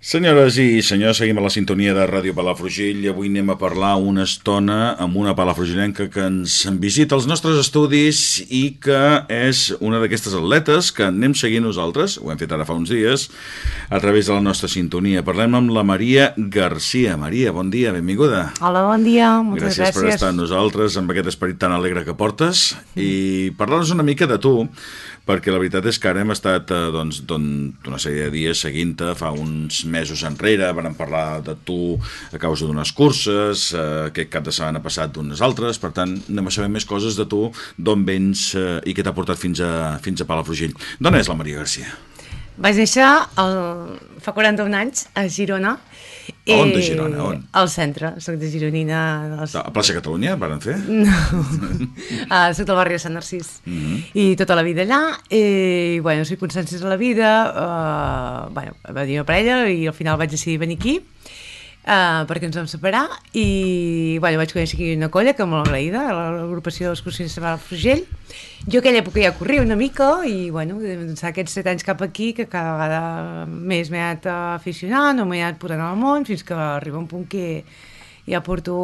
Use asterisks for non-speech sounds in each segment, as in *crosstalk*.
Senyores i senyors, seguim a la sintonia de Ràdio Palafrugell i avui anem a parlar una estona amb una palafrugellenca que ens visita als nostres estudis i que és una d'aquestes atletes que anem seguint nosaltres, ho hem fet ara fa uns dies, a través de la nostra sintonia. Parlem amb la Maria Garcia. Maria, bon dia, benvinguda. Hola, bon dia, moltes gràcies. gràcies. per estar amb nosaltres, amb aquest esperit tan alegre que portes i parlar-nos una mica de tu, perquè la veritat és que ara hem estat eh, doncs, don- una sèrie de dies seguint-te fa uns mesos enrere, vam parlar de tu a causa d'unes curses, eh, aquest cap de setmana passat d'unes altres, per tant, anem a saber més coses de tu, d'on vens eh, i què t'ha portat fins a, fins a Palafrugell. D'on és la Maria Garcia? Vaig néixer el... fa 41 anys a Girona. A on de Girona? On? Al centre, soc de Gironina. Dels... A Plaça Catalunya, varen fer? No, uh, *laughs* soc del barri de Sant Narcís mm. -hmm. i tota la vida allà i, bueno, circumstàncies de la vida uh, bueno, va dir una parella i al final vaig decidir venir aquí uh, perquè ens vam separar i bueno, vaig conèixer aquí una colla que molt agraïda, l'agrupació d'excursionistes de Palafrugell. Jo aquella època ja corria una mica i bueno, doncs, aquests set anys cap aquí que cada vegada més m'he anat aficionant o m'he anat posant al món fins que arriba un punt que ja porto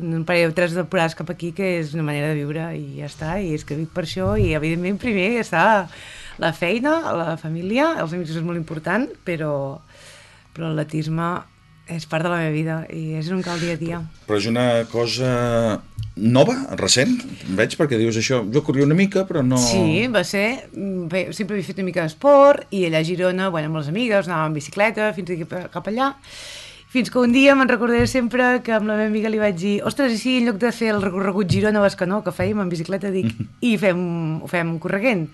un parell o tres temporades cap aquí que és una manera de viure i ja està, i és que vic per això i evidentment primer està la feina, la família, els amics és molt important, però, però l'atletisme és part de la meva vida i és un cal dia a dia. Però és una cosa nova, recent, veig, perquè dius això, jo corria una mica, però no... Sí, va ser... Bé, sempre havia fet una mica d'esport i allà a Girona, bueno, amb les amigues, anàvem en bicicleta fins aquí, cap allà. Fins que un dia me'n recordaré sempre que amb la meva amiga li vaig dir ostres, i si en lloc de fer el recorregut Girona-Bescanó, que fèiem en bicicleta, dic, *laughs* i fem, ho fem correguent.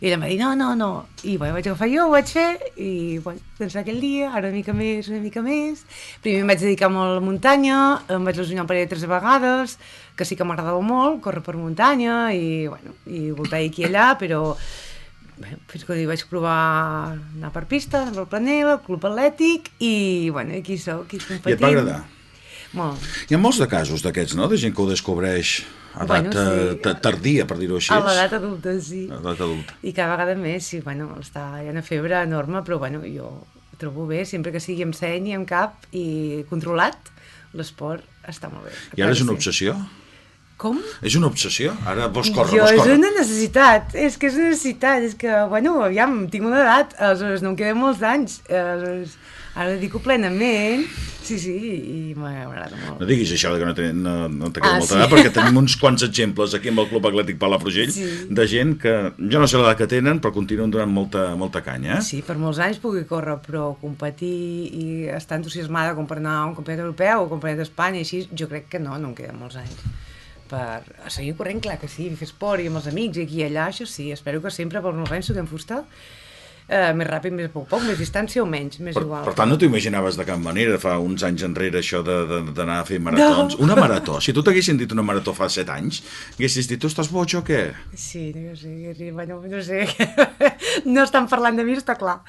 I ella em va dir, no, no, no. I bueno, vaig agafar jo, ho vaig fer, i bueno, doncs aquell dia, ara una mica més, una mica més. Primer em vaig dedicar molt a la muntanya, em vaig lesionar un parell de tres vegades, que sí que m'agradava molt, córrer per muntanya, i bueno, i voltar aquí i allà, però bueno, fins que vaig provar anar per pista, anar pel planel, el club atlètic, i bueno, aquí sóc, aquí competint. I et va agradar? Molt. Hi ha molts de casos d'aquests, no?, de gent que ho descobreix a edat Bueno, sí. ta- tardia, per dir-ho així. A l'edat adulta, sí. A l'edat adulta. I cada vegada més, sí, bueno, està, hi ha una febre enorme, però bueno, jo trobo bé, sempre que sigui amb seny i amb cap i controlat, l'esport està molt bé. I ara és una obsessió? Com? És una obsessió? Ara vols córrer, jo vols és córrer. una necessitat, és que és una necessitat, és que, bueno, aviam, tinc una edat, aleshores no em queden molts anys, aleshores ara dedico plenament, sí, sí, i m'agrada molt. No diguis això que no, te, no, no queda Ah, molta sí. perquè tenim uns quants exemples aquí amb el Club Atlètic Palafrugell Sí. de gent que, jo no sé l'edat que tenen, però continuen donant molta, molta canya. Eh? Sí, per molts anys pugui córrer, però competir i estar entusiasmada com per anar a un campionat europeu o un campionat d'Espanya així, jo crec que no, no em queden molts anys. Per seguir corrent, clar que sí, fer esport i amb els amics i aquí i allà, això sí, espero que sempre per molts anys suquem fusta, eh, més ràpid, més poc poc, més distància o menys, més Per, igual. per tant, no t'ho imaginaves de cap manera fa uns anys enrere això d'anar a fer maratons. No. Una marató. Si tu t'haguessin dit una marató fa 7 anys, haguessis dit, tu estàs boig o què? Sí, no sé, sí, bueno, no sé, *laughs* no estan parlant de mi, està clar.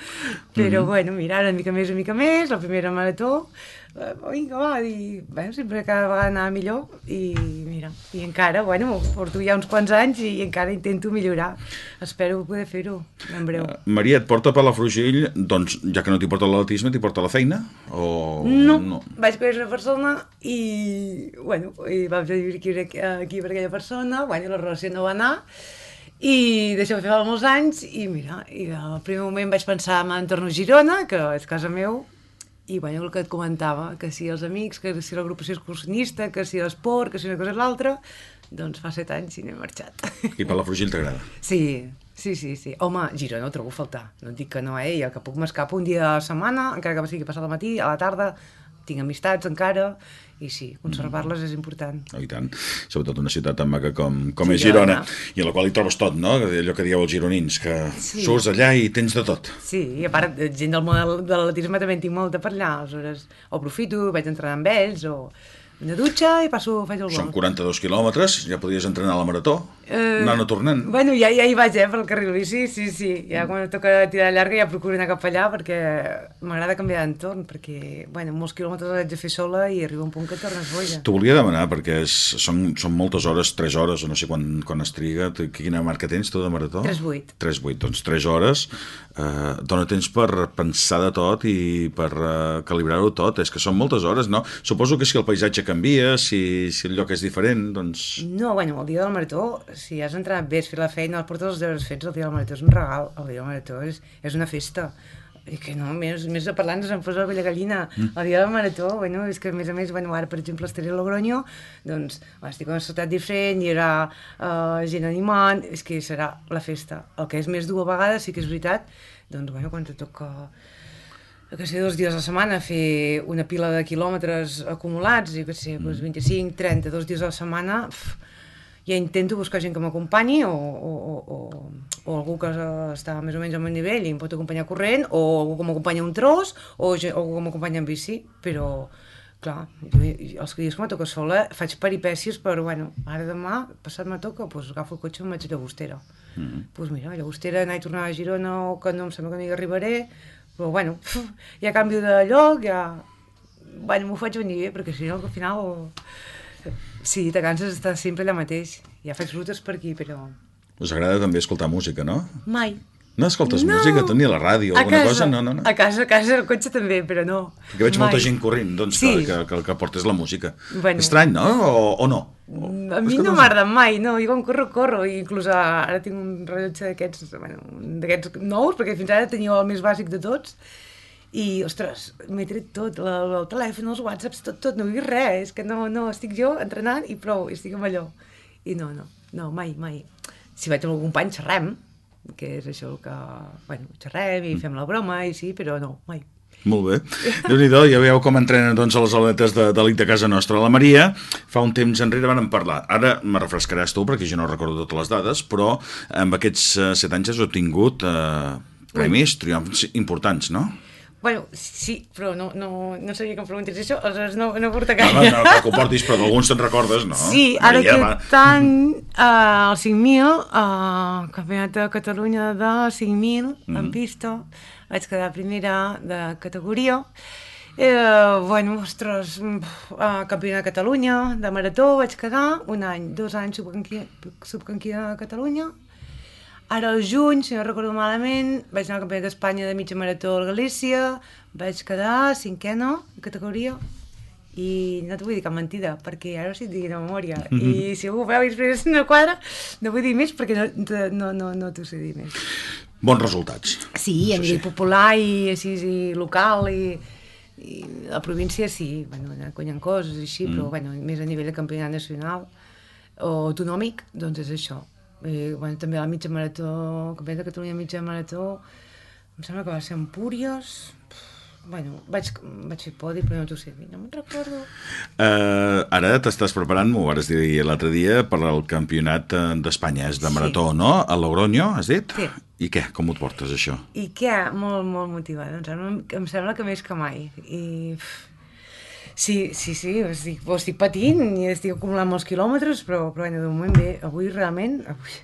Però, bueno, mira, una mica més, una mica més, la primera marató, vinga, va, i, bueno, sempre cada vegada anava millor, i mira, i encara, bueno, porto ja uns quants anys i encara intento millorar. Espero poder fer-ho en breu. Maria, et porta a Palafrugell, doncs, ja que no t'hi porta l'atletisme, t'hi porta la feina? O... No, no, vaig conèixer una persona i, bueno, i vam viure aquí, aquí per aquella persona, bueno, la relació no va anar, i d'això fer fa molts anys, i mira, i al primer moment vaig pensar en torno a Girona, que és casa meu, i bueno, el que et comentava, que si els amics, que si l'agrupació excursionista, que si l'esport, que si una cosa i l'altra, doncs fa set anys i n'he marxat. I Palafrugell t'agrada? Sí, sí, sí, sí. Home, Girona ho trobo a faltar. No et dic que no, eh? I el que puc m'escapo un dia a la setmana, encara que sigui passat al matí, a la tarda, tinc amistats encara, i sí, conservar-les és important. Oh, I tant. Sobretot una ciutat tan maca com, com Sí, és Girona, i a la qual hi trobes tot, no? Allò que dieu els gironins, que Sí. surts allà i tens de tot. Sí, i a part, gent del món de l'atletisme també en tinc molta per allà, aleshores, o aprofito, vaig entrenar amb ells, o... una dutxa i passo, faig el vol. Són 42 quilòmetres, ja podries entrenar a la marató, Eh, anant o tornant. Bueno, ja, ja hi vaig, eh, pel carril bici, sí, sí. Ja quan toca tirar llarga ja procuro anar cap allà perquè m'agrada canviar d'entorn, perquè, bueno, molts quilòmetres haig de fer sola i arriba un punt que tornes boja. T'ho volia demanar, perquè és, són, són moltes hores, 3 hores, o no sé quan, quan es triga. Quina marca tens, tu, de marató? 3,8. 3,8, doncs 3 hores. Eh, dona temps per pensar de tot i per eh, calibrar-ho tot. És que són moltes hores, no? Suposo que si el paisatge canvia, si, si el lloc és diferent, doncs... No, bueno, el dia del marató, si has entrenat bé, has fet la feina, has portat els deures fets, el dia del marató és un regal, el dia del marató és, és una festa. I que no, més, més de parlar ens en posa la vella gallina. Mm. El dia del marató, bueno, és que a més a més, bueno, ara per exemple estaré a Logroño, doncs estic en una ciutat diferent, hi haurà uh, gent animant, és que serà la festa. El que és més dur a vegades, sí que és veritat, doncs bueno, quan te toca que sé, dos dies a la setmana, fer una pila de quilòmetres acumulats, jo que sé, doncs 25, 30, dos dies a la setmana, pf, ja intento buscar gent que m'acompanyi o, o, o, o, algú que està més o menys al meu nivell i em pot acompanyar corrent, o algú que m'acompanya un tros, o, algú que m'acompanya en bici, però clar, jo, els dies que me toca sola faig peripècies per, bueno, ara demà, passat me toca, doncs agafo el cotxe i em vaig a Llagostera. Mm -hmm. Doncs mira, a Llagostera anar i tornar a Girona, o que no em sembla que no hi arribaré, però bueno, ja canvio de lloc, ja... Bueno, m'ho faig venir bé, perquè si no, al final... Sí, te canses d'estar sempre allà mateix. Ja faig rutes per aquí, però... Us agrada també escoltar música, no? Mai. No escoltes No. música, tu ni a la ràdio, A alguna casa, cosa? No, no, no. A casa, a casa, al cotxe també, però no. Perquè veig Mai. molta gent corrent, doncs, Sí. que, que, que, portes la música. Bueno. Estrany, no? O, o no? O, A mi escoltes- no m'agrada mai, no, jo quan corro, corro, i inclús ara tinc un rellotge d'aquests, bueno, nous, perquè fins ara tenia el més bàsic de tots, i, ostres, m'he tret tot, la, el telèfon, els whatsapps, tot, tot, no vull res, és que no, no, estic jo entrenant i prou, i estic amb allò. I no, no, no, mai, mai. Si vaig amb algun company, xerrem, que és això el que, bueno, xerrem i fem la broma, i sí, però no, mai. Molt bé. déu nhi ja veieu com entrenen doncs, les aletes de, de l'IT casa nostra. La Maria, fa un temps enrere van parlar. Ara me refrescaràs tu, perquè jo no recordo totes les dades, però amb aquests eh, set anys has obtingut eh, premis, triomfs importants, no? Bueno, sí, però no, no, no sabia que em preguntés això, aleshores no, no porta No, gaire. no, no que ho portis, però d'alguns te'n recordes, no? Sí, ara Maria, va. aquest any, uh, el 5.000, uh, Campionat de Catalunya de 5.000 mm -hmm. en pista, vaig quedar primera de categoria. Eh, bueno, ostres, uh, Campionat de Catalunya de marató vaig quedar un any, dos anys subcampió subcampió de Catalunya. Ara al juny, si no recordo malament, vaig anar al Campionat d'Espanya de mitja marató a Galícia, vaig quedar cinquena de categoria i no t'ho vull dir cap mentida, perquè ara sí et digui de memòria. Mm -hmm. I si algú ho veu i després no quadra, no vull dir més perquè no, no, no, no t'ho sé dir més. Bons resultats. Sí, a nivell sí. popular i així i local i, i la província sí, bueno, guanyant coses i així, mm. però bueno, més a nivell de campionat nacional o autonòmic, doncs és això. Eh, bueno, també la mitja marató, campionat de Catalunya mitja marató, em sembla que va ser Empúries, bueno, vaig, vaig fer podi, però no t'ho sé no me'n recordo. Uh, ara t'estàs preparant, m'ho vas dir l'altre dia, per al campionat eh, d'Espanya. És de Sí. marató, no? A Logroño, has dit? Sí. I què? Com ho portes, això? I què? Molt, molt motivada. Em sembla, em sembla que més que mai. I... pff, Sí, sí, sí, estic, ho estic patint i estic acumulant molts quilòmetres, però, però bueno, de moment bé. Avui realment... Avui,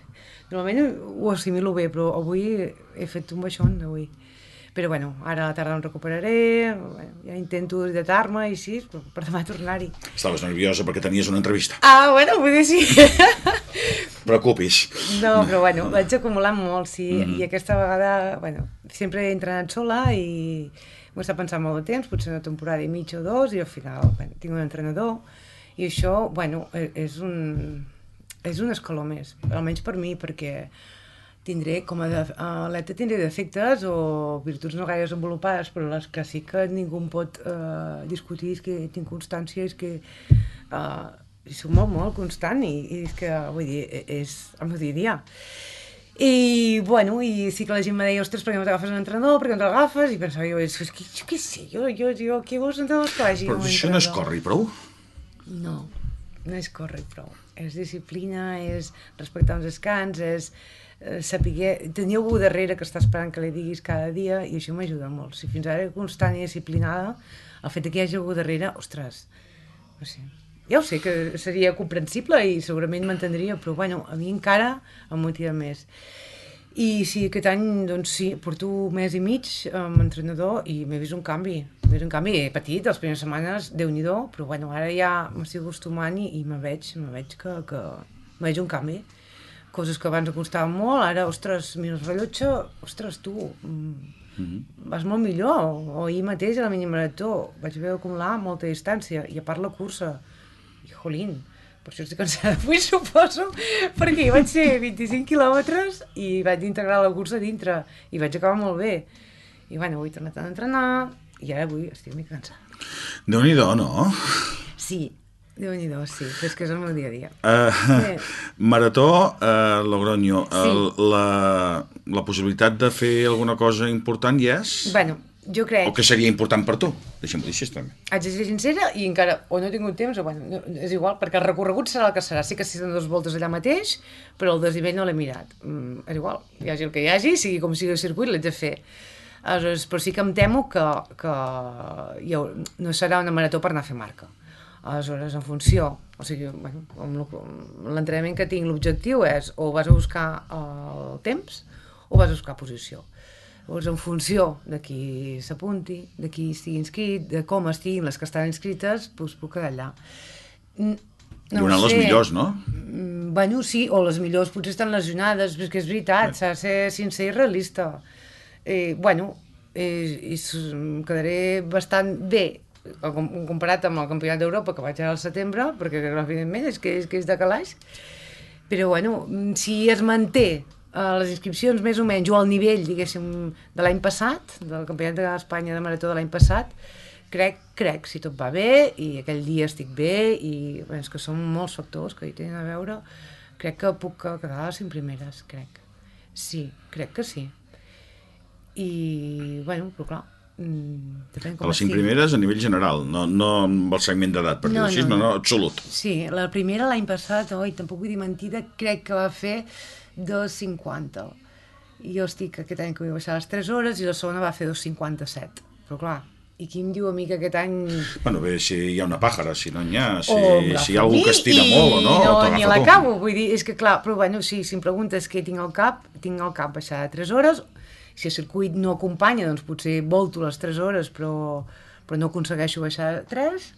normalment ho assimilo bé, però avui he fet un baixón, avui. Però bueno, ara a la tarda em recuperaré, bueno, ja intento hidratar-me i així, per, per demà tornar-hi. Estaves nerviosa perquè tenies una entrevista. Ah, bueno, vull dir sí. *laughs* Preocupis. No, però bueno, vaig acumulant molt, sí, mm -hmm. i aquesta vegada, bueno, sempre he entrenat sola i m'ho està pensant molt de temps, potser una temporada i mitja o dos, i al final, bueno, tinc un entrenador, i això, bueno, e- és un, és un escaló més, almenys per mi, perquè tindré, com a de- atleta tindré defectes o virtuts no gaire desenvolupades, però les que sí que ningú em pot eh, discutir és que tinc constància, és que eh, soc molt, molt constant i, i és que, vull dir, e- és el meu dia a dia. I, bueno, i sí que la gent me deia, ostres, per què no t'agafes un entrenador, per què no t'agafes? I pensava jo, és, que, jo què sé, jo, jo, jo, què vols entrenadors que vagi Però això no és entrenador? corri prou? No, no és córrer prou. És disciplina, és respectar els descans, és eh, saber... Tenir algú darrere que està esperant que li diguis cada dia i això m'ajuda molt. Si fins ara era constant i disciplinada, el fet que hi hagi algú darrere, ostres, no sé, ja ho sé que seria comprensible i segurament m'entendria, però bueno, a mi encara em motiva més. I sí, aquest any, doncs sí, porto un mes i mig amb entrenador i m'he vist un canvi. M'he vist un canvi, he patit les primeres setmanes, déu nhi però bueno, ara ja m'estic acostumant i, i me veig, me veig que, que me veig un canvi. Coses que abans em costaven molt, ara, ostres, mira el rellotge, ostres, tu, mm -hmm. vas molt millor. O ahir mateix a la minimarató vaig haver d'acumular molta distància i a part la cursa. I, jolín, per això estic cansada avui, *laughs* suposo, perquè vaig ser 25 quilòmetres i vaig integrar la cursa dintre i vaig acabar molt bé. I bueno, avui he tornat a entrenar i ara avui estic una mica cansada. Déu-n'hi-do, no? Sí, déu nhi sí, però és que és el meu dia a dia. Uh, sí. *laughs* Marató, uh, Logroño, sí. el, la, la possibilitat de fer alguna cosa important hi és? Bueno, jo crec... O que seria important per tu? Deixa'm dir així, també. Haig de ser sincera i encara o no he tingut temps o bueno, no, és igual, perquè el recorregut serà el que serà. Sí que si dues voltes allà mateix, però el desnivell no l'he mirat. Mm, és igual, hi hagi el que hi hagi, sigui com sigui el circuit, l'haig de fer. Aleshores, però sí que em temo que, que ha, no serà una marató per anar a fer marca. Aleshores, en funció, o sigui, bueno, l'entrenament que tinc, l'objectiu és o vas a buscar el temps o vas a buscar posició. Llavors, en funció de qui s'apunti, de qui estigui inscrit, de com estiguin les que estan inscrites, doncs puc quedar allà. No Hi haurà les millors, no? Mm, bueno, sí, o les millors potser estan lesionades, perquè és veritat, s'ha de ser sincer i realista. Eh, bueno, eh, i quedaré bastant bé comparat amb el Campionat d'Europa que vaig anar al setembre, perquè evidentment és que és, que és de calaix, però bueno, si es manté les inscripcions més o menys, o al nivell, diguéssim, de l'any passat, del Campionat d'Espanya de Marató de l'any passat, crec, crec, si tot va bé, i aquell dia estic bé, i bé, és que són molts factors que hi tenen a veure, crec que puc quedar a les cinc primeres, crec. Sí, crec que sí. I, bueno, però clar, Mm, a les cinc primeres a nivell general, no, no amb el segment d'edat, per no, dir-ho així, no, no. no, absolut. Sí, la primera l'any passat, oi, tampoc vull dir mentida, crec que va fer 2,50. I jo estic aquest any que vull baixar les 3 hores i la segona va fer 2,57. Però clar, i qui em diu a mi que aquest any... Bueno, bé, si hi ha una pàjara, si no n'hi ha, si, si hi ha algú que estira i... molt o no, no ni l'acabo, vull dir, és que clar, però bueno, sí, si em preguntes què tinc al cap, tinc al cap baixar de 3 hores, si el circuit no acompanya, doncs potser volto les 3 hores, però, però no aconsegueixo baixar 3,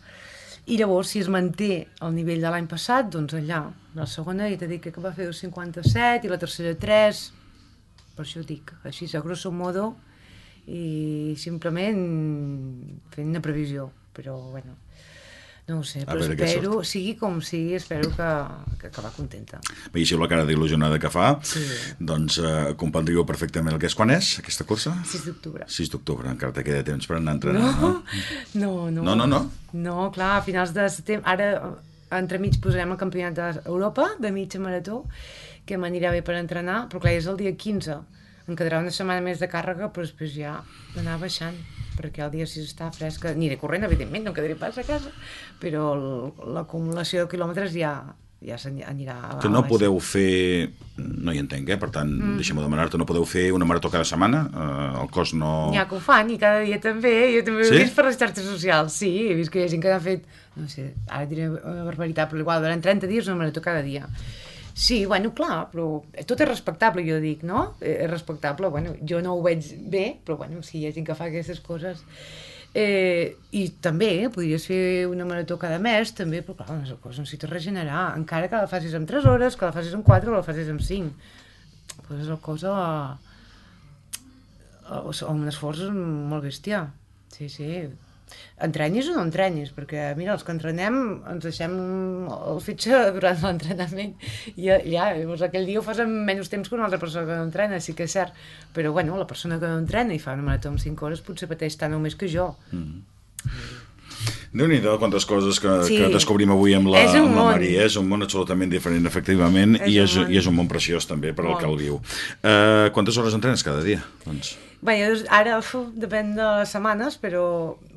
i llavors, si es manté el nivell de l'any passat, doncs allà, la segona ja t'he dit que va fer 2,57 i la tercera 3, per això dic, així a grosso modo, i simplement fent una previsió, però bueno, no ho sé, però espero, sigui com sigui, espero que, que acabar contenta. Veixiu la cara d'il·lusionada que fa, sí. doncs eh, comprendríeu perfectament el que és. Quan és aquesta cursa? 6 d'octubre. 6 d'octubre, encara te queda temps per anar a entrenar, no? No, no. No, no, no? No, clar, a finals de setembre, ara entremig posarem el campionat d'Europa de mitja marató, que m'anirà bé per entrenar, però clar, és el dia 15, em quedarà una setmana més de càrrega, però després ja anar baixant perquè el dia 6 està fresca, aniré corrent, evidentment, no quedaré pas a casa, però l'acumulació de quilòmetres ja, ja s'anirà Que no podeu fer, no hi entenc, eh? per tant, mm. deixem-ho demanar-te, no podeu fer una marató cada setmana? Eh, el cos no... N'hi ha que ho fan, i cada dia també, jo també sí? he vist per les xarxes socials, sí, he vist que hi ha gent que ha fet, no sé, ara diré una barbaritat, però igual, durant 30 dies una marató cada dia. Sí, bueno, clar, però tot és respectable, jo dic, no? Eh, és respectable, bueno, jo no ho veig bé, però bueno, si hi ha gent que fa aquestes coses... Eh, I també, eh, podries fer una marató cada mes, també, però clar, les coses necessites regenerar, encara que la facis en 3 hores, que la facis en 4 o la facis en 5. Pues és cosa... O, o un esforç molt bèstia. Sí, sí, entrenyis o no entrenyis, perquè mira, els que entrenem ens deixem el fitxa durant l'entrenament i ja, llavors aquell dia ho fas en menys temps que una altra persona que no entrena, sí que és cert, però bueno, la persona que no entrena i fa una marató en 5 hores potser pateix tant o més que jo. Mm -hmm. Déu-n'hi-do quantes coses que, sí. que descobrim avui amb la, amb la Maria. És un món absolutament diferent, efectivament, és i, és, i és un món preciós també per al que el viu. Uh, quantes hores entrenes cada dia? Doncs... Bé, ara uf, depèn de les setmanes, però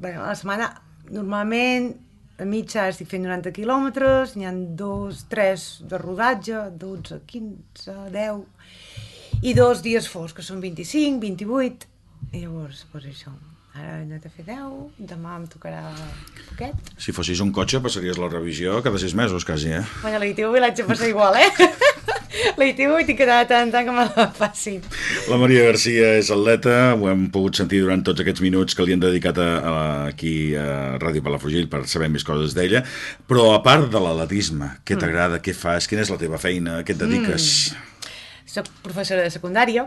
bé, a la setmana normalment a mitja estic fent 90 quilòmetres, n'hi ha dos, tres de rodatge, 12, 15, 10, i dos dies forts, que són 25, 28, i llavors, doncs això, Ara he anat a fer 10, demà em tocarà poquet. Si fossis un cotxe, passaries la revisió cada sis mesos, quasi, eh? Bueno, la ITV l'haig de passar igual, eh? *laughs* ITV tinc que anar tant tant que me la facin. La Maria Garcia és atleta, ho hem pogut sentir durant tots aquests minuts que li han dedicat a, a, aquí a Ràdio Palafrugell per saber més coses d'ella, però a part de l'atletisme, què t'agrada, què fas, quina és la teva feina, què et dediques? Soc professora de secundària,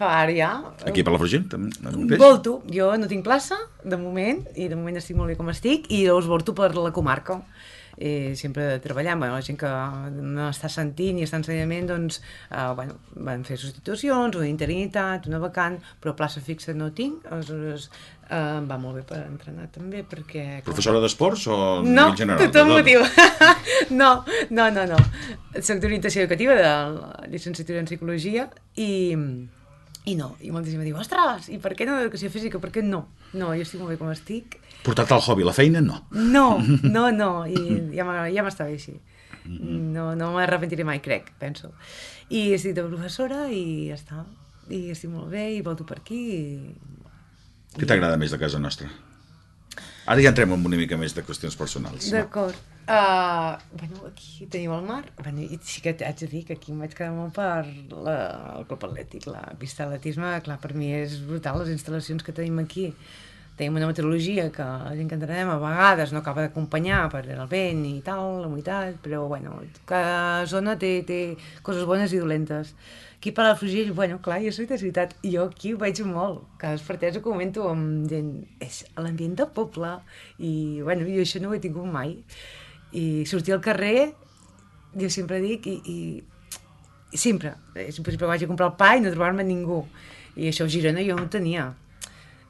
fa ara ja... Aquí a Palafrugell, també? mateix? Volto, jo no tinc plaça, de moment, i de moment estic molt bé com estic, i llavors volto per la comarca. Eh, sempre treballant, bueno, la gent que no està sentint i està en ensenyament, doncs, eh, bueno, van fer substitucions, una interinitat, una vacant, però plaça fixa no tinc, aleshores eh, em va molt bé per entrenar també, perquè... Professora d'esports o No, en general? tothom De tot? motiu. no, no, no, no. Soc d'orientació educativa, de la llicenciatura en psicologia, i, i no. I molta gent em diu, ostres, i per què no d'educació física? Per què no? No, jo estic molt bé com estic. Portat al hobby, la feina, no. No, *laughs* no, no, i ja m'està bé així. No, no m'arrepentiré mai, crec, penso. I estic de professora i ja està. I estic molt bé i volto per aquí. I... Què t'agrada més de casa nostra? Ara ja entrem en una mica més de qüestions personals. no? Uh, bueno, aquí teniu el mar. Bueno, I sí que haig de dir que aquí em vaig quedar molt per la, el Club Atlètic. La pista d'atletisme, clar, per mi és brutal les instal·lacions que tenim aquí. Tenim una meteorologia que la gent que entrenem a vegades no acaba d'acompanyar per el vent i tal, la humitat, però bueno, cada zona té, té coses bones i dolentes. Aquí per Palafrugell, bueno, clar, jo soc de ciutat, i jo aquí ho veig molt. Cada despertès ho comento amb gent, és l'ambient de poble, i bueno, jo això no ho he tingut mai. I sortir al carrer, jo sempre dic, i, i, i sempre, és impossible que vagi a comprar el pa i no trobar-me ningú. I això a Girona jo no tenia.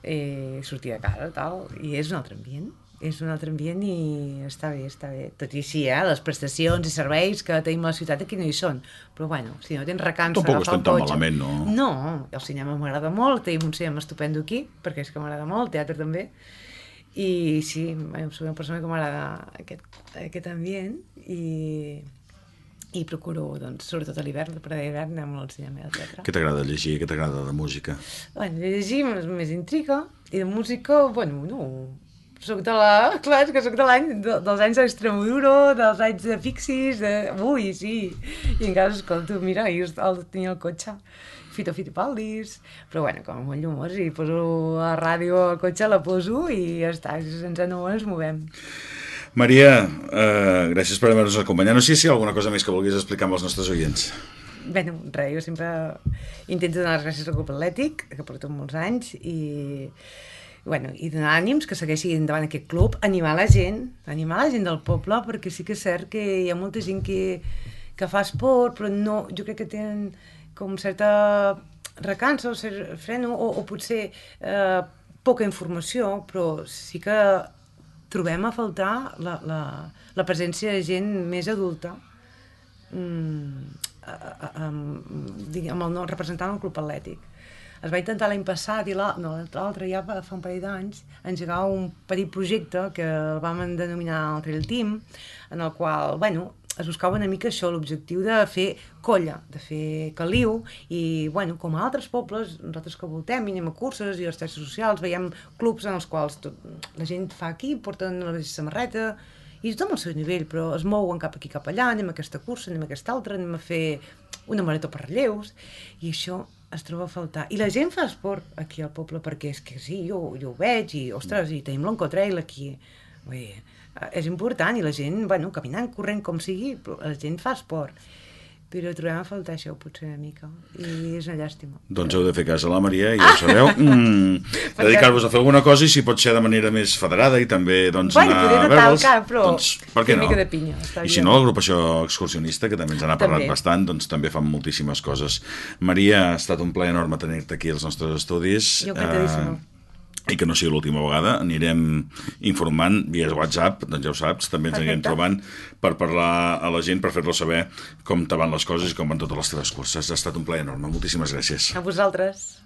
Eh, sortir de casa, tal, i és un altre ambient és un altre ambient i està bé, està bé. Tot i així, eh, les prestacions i serveis que tenim a la ciutat aquí no hi són. Però bueno, si no tens recança Tampoc estem tan malament, no? No, el cinema m'agrada molt, tenim un cinema estupendo aquí, perquè és que m'agrada molt, el teatre també. I sí, soc una persona que m'agrada aquest, aquest ambient i, i procuro, doncs, sobretot a l'hivern, per a l'hivern anem al cinema i al teatre. Què t'agrada llegir? Què t'agrada de música? Bueno, llegir és més intriga i de música, bueno, no, soc de la... Clar, que soc de l'any, de, dels anys d'Extremoduro, dels anys de Pixies, de... Ui, sí, i encara escolto, mira, ahir el tenia al cotxe, Fito Fitipaldis, però bueno, com molt llumós, i poso a ràdio al cotxe, la poso i ja està, sense no ens movem. Maria, eh, gràcies per haver-nos acompanyat. No sé si hi ha alguna cosa més que vulguis explicar amb els nostres oients. Bueno, res, jo sempre intento donar les gràcies al Club Atlètic, que porto molts anys, i, bueno, i donar ànims que segueixi endavant aquest club, animar la gent, animar la gent del poble, perquè sí que és cert que hi ha molta gent que, que fa esport, però no, jo crec que tenen com certa recança o cert freno, o, o potser eh, poca informació, però sí que trobem a faltar la, la, la presència de gent més adulta mm, a- a- amb, diguem, el representant el club atlètic. Es va intentar l'any passat i la- no, l'altre ja fa un parell d'anys engegar un petit projecte que el vam denominar el Trail Team, en el qual, bueno, es buscava una mica això, l'objectiu de fer colla, de fer caliu, i, bueno, com a altres pobles, nosaltres que voltem i anem a curses i a les xarxes socials, veiem clubs en els quals tot, la gent fa aquí, porten la mateixa samarreta, i tothom al seu nivell, però es mouen cap aquí, cap allà, anem a aquesta cursa, anem a aquesta altra, anem a fer una marató per relleus, i això es troba a faltar. I la gent fa esport aquí al poble, perquè és que sí, jo, jo ho veig, i ostres, i tenim l'Oncotrail aquí. Eh, és important, i la gent, bueno, caminant, corrent, com sigui, la gent fa esport. Però trobem a faltar això, potser, una mica, i és una llàstima. Doncs heu de fer cas a la Maria, i ja ho sabeu. Mm, *laughs* Dedicar-vos a fer alguna cosa i si pot ser de manera més federada i també doncs, Bueno, anar a veure'ls. però doncs, per què no? mica de pinya, I si no, l'agrupació excursionista, que també ens n'ha parlat També. bastant, doncs també fan moltíssimes coses. Maria, ha estat un plaer enorme tenir-te aquí als nostres estudis. Jo encantadíssima. Eh, i que no sigui l'última vegada, anirem informant via WhatsApp, doncs ja ho saps, també ens anirem Perfecte. trobant per parlar a la gent, per fer-lo saber com te van les coses i com van totes les teves curses. Ha estat un plaer enorme. Moltíssimes gràcies. A vosaltres.